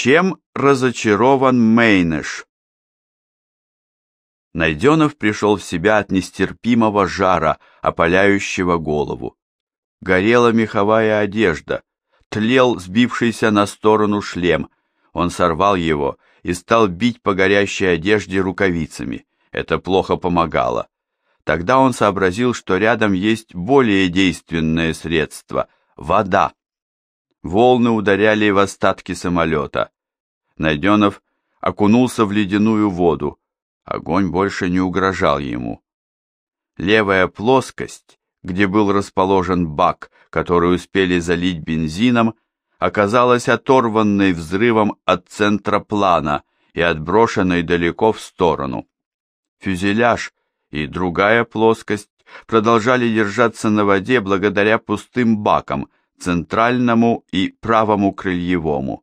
Чем разочарован Мейнеш? Найденов пришел в себя от нестерпимого жара, опаляющего голову. Горела меховая одежда, тлел сбившийся на сторону шлем. Он сорвал его и стал бить по горящей одежде рукавицами. Это плохо помогало. Тогда он сообразил, что рядом есть более действенное средство — вода. Волны ударяли в остатки самолета. Найденов окунулся в ледяную воду. Огонь больше не угрожал ему. Левая плоскость, где был расположен бак, который успели залить бензином, оказалась оторванной взрывом от центра плана и отброшенной далеко в сторону. Фюзеляж и другая плоскость продолжали держаться на воде благодаря пустым бакам, центральному и правому крыльевому.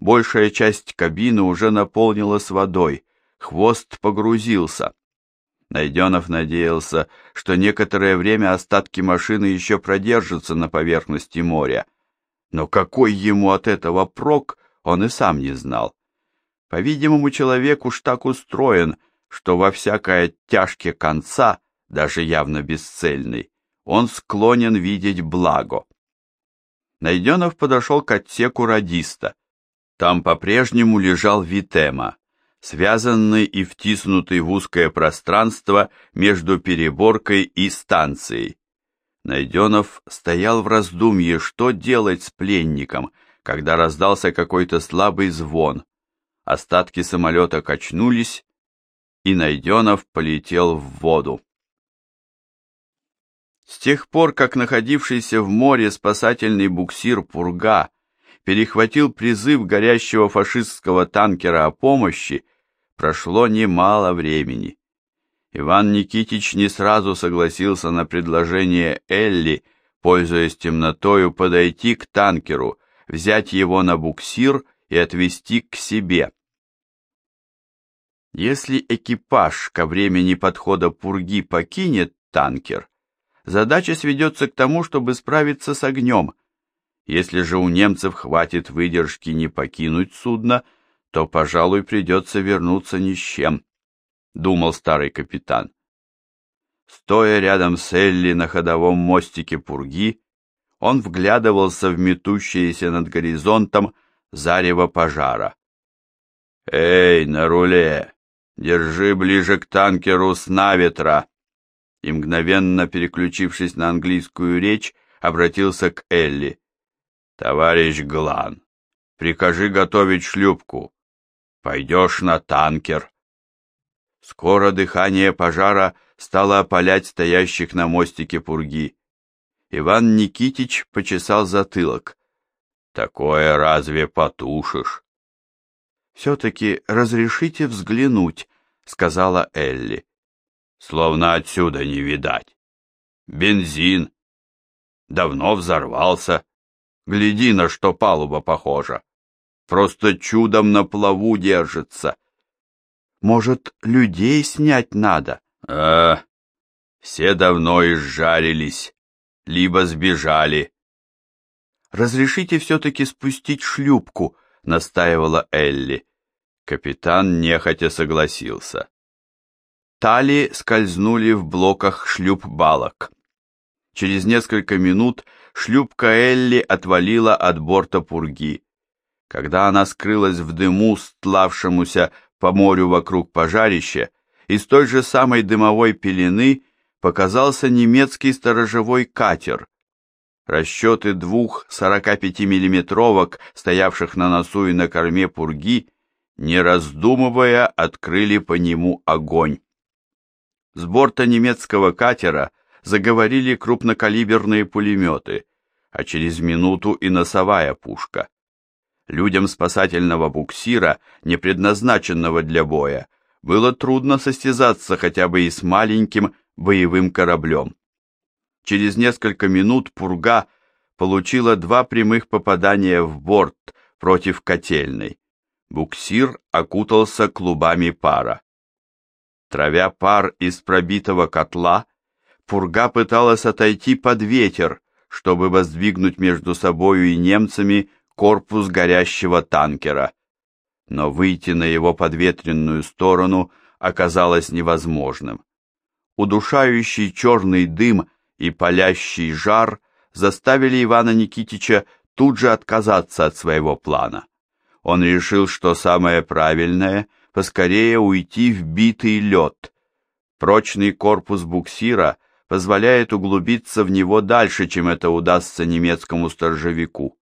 Большая часть кабины уже наполнилась водой, хвост погрузился. Найденов надеялся, что некоторое время остатки машины еще продержатся на поверхности моря. Но какой ему от этого прок, он и сам не знал. По-видимому, человек уж так устроен, что во всякое тяжкие конца, даже явно бесцельный, он склонен видеть благо. Найденов подошел к отсеку радиста. Там по-прежнему лежал Витема связанный и втиснутый в узкое пространство между переборкой и станцией. Найденов стоял в раздумье, что делать с пленником, когда раздался какой-то слабый звон. Остатки самолета качнулись, и Найденов полетел в воду. С тех пор, как находившийся в море спасательный буксир «Пурга» перехватил призыв горящего фашистского танкера о помощи, прошло немало времени. Иван Никитич не сразу согласился на предложение Элли, пользуясь темнотою, подойти к танкеру, взять его на буксир и отвезти к себе. Если экипаж ко времени подхода пурги покинет танкер, задача сведется к тому, чтобы справиться с огнем. Если же у немцев хватит выдержки не покинуть судно, то, пожалуй, придется вернуться ни с чем, — думал старый капитан. Стоя рядом с Элли на ходовом мостике пурги, он вглядывался в метущееся над горизонтом зарево пожара. «Эй, на руле! Держи ближе к танкеру с наветра!» И мгновенно переключившись на английскую речь, обратился к Элли. «Товарищ Глан, прикажи готовить шлюпку. Пойдешь на танкер. Скоро дыхание пожара стало опалять стоящих на мостике пурги. Иван Никитич почесал затылок. Такое разве потушишь? Все-таки разрешите взглянуть, сказала Элли. Словно отсюда не видать. Бензин. Давно взорвался. Гляди, на что палуба похожа. Просто чудом на плаву держится. Может, людей снять надо? А, все давно изжарились, либо сбежали. Разрешите все-таки спустить шлюпку, настаивала Элли. Капитан нехотя согласился. Тали скользнули в блоках шлюп-балок. Через несколько минут шлюпка Элли отвалила от борта пурги. Когда она скрылась в дыму, стлавшемуся по морю вокруг пожарища, из той же самой дымовой пелены показался немецкий сторожевой катер. Расчеты двух 45-миллиметровок, стоявших на носу и на корме пурги, не раздумывая, открыли по нему огонь. С борта немецкого катера заговорили крупнокалиберные пулеметы, а через минуту и носовая пушка. Людям спасательного буксира, не предназначенного для боя, было трудно состязаться хотя бы и с маленьким боевым кораблем. Через несколько минут «Пурга» получила два прямых попадания в борт против котельной. Буксир окутался клубами пара. Травя пар из пробитого котла, «Пурга» пыталась отойти под ветер, чтобы воздвигнуть между собою и немцами корпус горящего танкера. Но выйти на его подветренную сторону оказалось невозможным. Удушающий черный дым и палящий жар заставили Ивана Никитича тут же отказаться от своего плана. Он решил, что самое правильное — поскорее уйти в битый лед. Прочный корпус буксира позволяет углубиться в него дальше, чем это удастся немецкому сторожевику.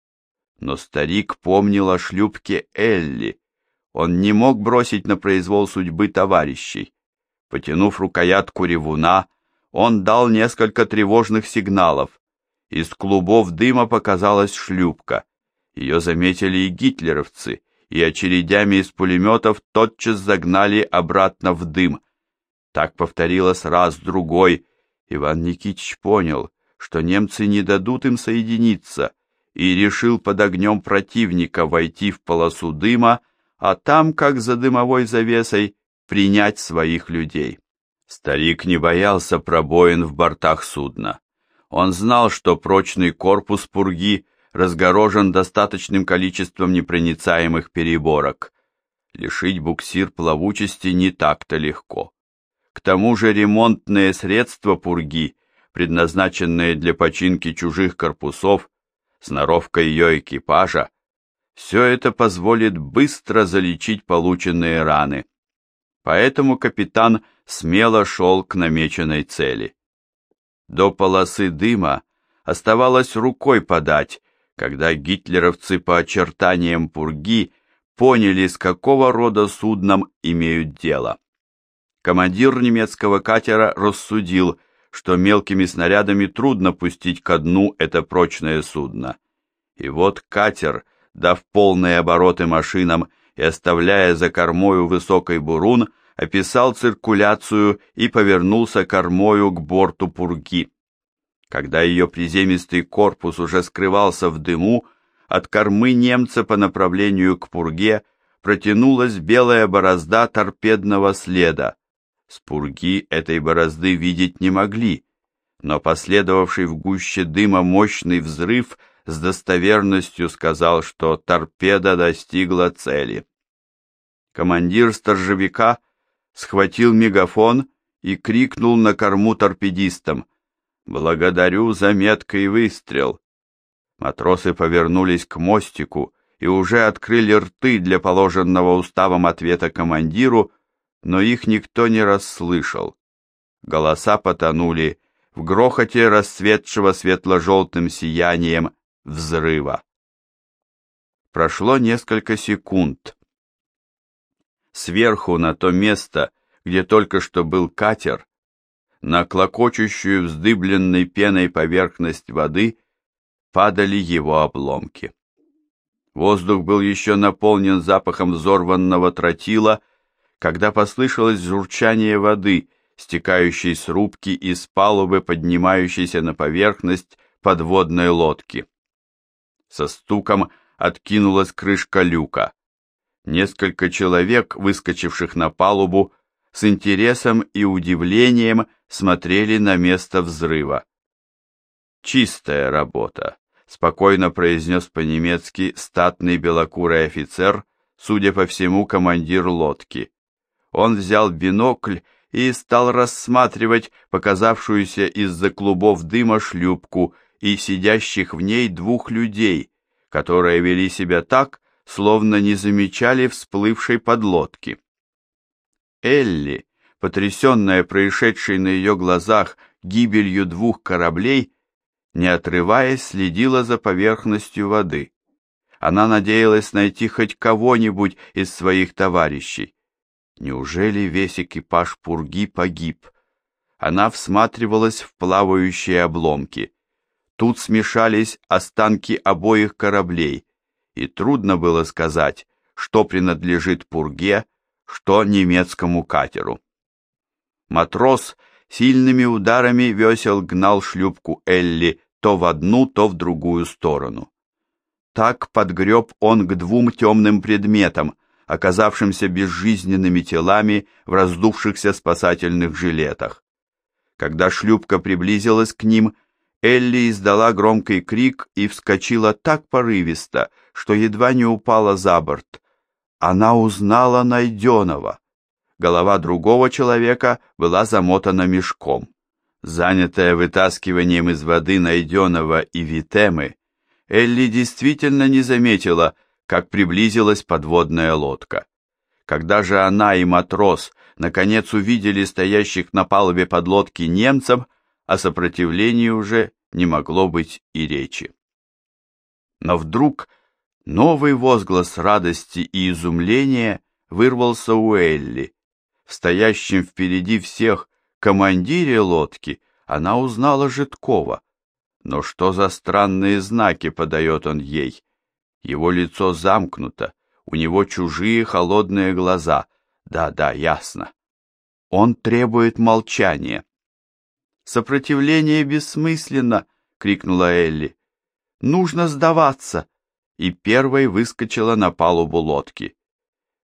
Но старик помнил о шлюпке Элли. Он не мог бросить на произвол судьбы товарищей. Потянув рукоятку ревуна, он дал несколько тревожных сигналов. Из клубов дыма показалась шлюпка. Ее заметили и гитлеровцы, и очередями из пулеметов тотчас загнали обратно в дым. Так повторилось раз-другой. Иван Никитич понял, что немцы не дадут им соединиться, и решил под огнем противника войти в полосу дыма, а там, как за дымовой завесой, принять своих людей. Старик не боялся пробоин в бортах судна. Он знал, что прочный корпус пурги разгорожен достаточным количеством непроницаемых переборок. Лишить буксир плавучести не так-то легко. К тому же ремонтные средства пурги, предназначенные для починки чужих корпусов, сноровка ее экипажа, все это позволит быстро залечить полученные раны. Поэтому капитан смело шел к намеченной цели. До полосы дыма оставалось рукой подать, когда гитлеровцы по очертаниям пурги поняли, с какого рода судном имеют дело. Командир немецкого катера рассудил, что мелкими снарядами трудно пустить ко дну это прочное судно. И вот катер, дав полные обороты машинам и оставляя за кормою высокой бурун, описал циркуляцию и повернулся кормою к борту пурги. Когда ее приземистый корпус уже скрывался в дыму, от кормы немца по направлению к пурге протянулась белая борозда торпедного следа. С пурги этой борозды видеть не могли, но последовавший в гуще дыма мощный взрыв с достоверностью сказал, что торпеда достигла цели. Командир сторожевика схватил мегафон и крикнул на корму торпедистам «Благодарю за меткий выстрел!» Матросы повернулись к мостику и уже открыли рты для положенного уставом ответа командиру, но их никто не расслышал. Голоса потонули в грохоте расцветшего светло-желтым сиянием взрыва. Прошло несколько секунд. Сверху на то место, где только что был катер, на клокочущую вздыбленной пеной поверхность воды падали его обломки. Воздух был еще наполнен запахом взорванного тротила, когда послышалось журчание воды, стекающей с рубки из палубы, поднимающейся на поверхность подводной лодки. Со стуком откинулась крышка люка. Несколько человек, выскочивших на палубу, с интересом и удивлением смотрели на место взрыва. «Чистая работа», — спокойно произнес по-немецки статный белокурый офицер, судя по всему, командир лодки. Он взял бинокль и стал рассматривать показавшуюся из-за клубов дыма шлюпку и сидящих в ней двух людей, которые вели себя так, словно не замечали всплывшей подлодки. Элли, потрясенная происшедшей на ее глазах гибелью двух кораблей, не отрываясь, следила за поверхностью воды. Она надеялась найти хоть кого-нибудь из своих товарищей. Неужели весь экипаж Пурги погиб? Она всматривалась в плавающие обломки. Тут смешались останки обоих кораблей, и трудно было сказать, что принадлежит Пурге, что немецкому катеру. Матрос сильными ударами весел гнал шлюпку Элли то в одну, то в другую сторону. Так подгреб он к двум темным предметам, оказавшимся безжизненными телами в раздувшихся спасательных жилетах. Когда шлюпка приблизилась к ним, Элли издала громкий крик и вскочила так порывисто, что едва не упала за борт. Она узнала найденного. Голова другого человека была замотана мешком. Занятая вытаскиванием из воды найденного и Витемы, Элли действительно не заметила, как приблизилась подводная лодка. Когда же она и матрос наконец увидели стоящих на палубе подлодки немцев, о сопротивлении уже не могло быть и речи. Но вдруг новый возглас радости и изумления вырвался у Элли. В стоящем впереди всех командире лодки она узнала Житкова. Но что за странные знаки подает он ей? Его лицо замкнуто, у него чужие холодные глаза. Да-да, ясно. Он требует молчания. «Сопротивление бессмысленно!» — крикнула Элли. «Нужно сдаваться!» И первой выскочила на палубу лодки.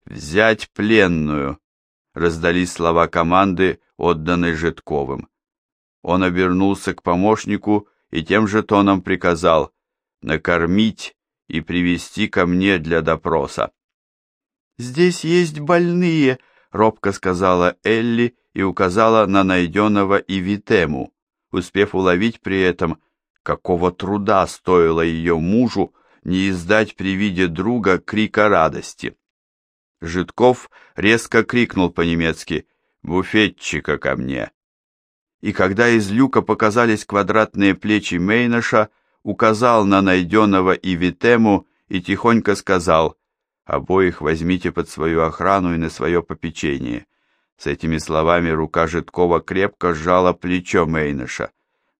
«Взять пленную!» — раздались слова команды, отданной Житковым. Он обернулся к помощнику и тем же тоном приказал накормить и привести ко мне для допроса. «Здесь есть больные», — робко сказала Элли и указала на найденного и Витему, успев уловить при этом, какого труда стоило ее мужу не издать при виде друга крика радости. Житков резко крикнул по-немецки «Буфетчика ко мне!» И когда из люка показались квадратные плечи Мейнаша, указал на найденного и Витему и тихонько сказал «Обоих возьмите под свою охрану и на свое попечение». С этими словами рука Житкова крепко сжала плечо Мейнаша.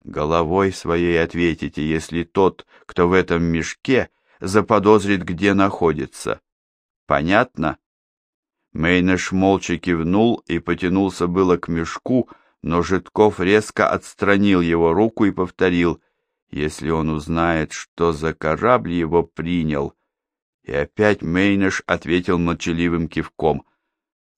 «Головой своей ответите, если тот, кто в этом мешке, заподозрит, где находится. Понятно?» Мейнаш молча кивнул и потянулся было к мешку, но Житков резко отстранил его руку и повторил — если он узнает, что за корабль его принял. И опять Мейнеш ответил молчаливым кивком.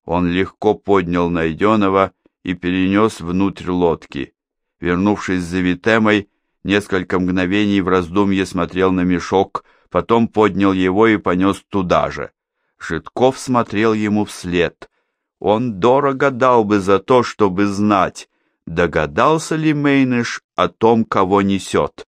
Он легко поднял найденного и перенес внутрь лодки. Вернувшись за Витемой, несколько мгновений в раздумье смотрел на мешок, потом поднял его и понес туда же. Житков смотрел ему вслед. Он дорого дал бы за то, чтобы знать, догадался ли Мейныш о том, кого несет.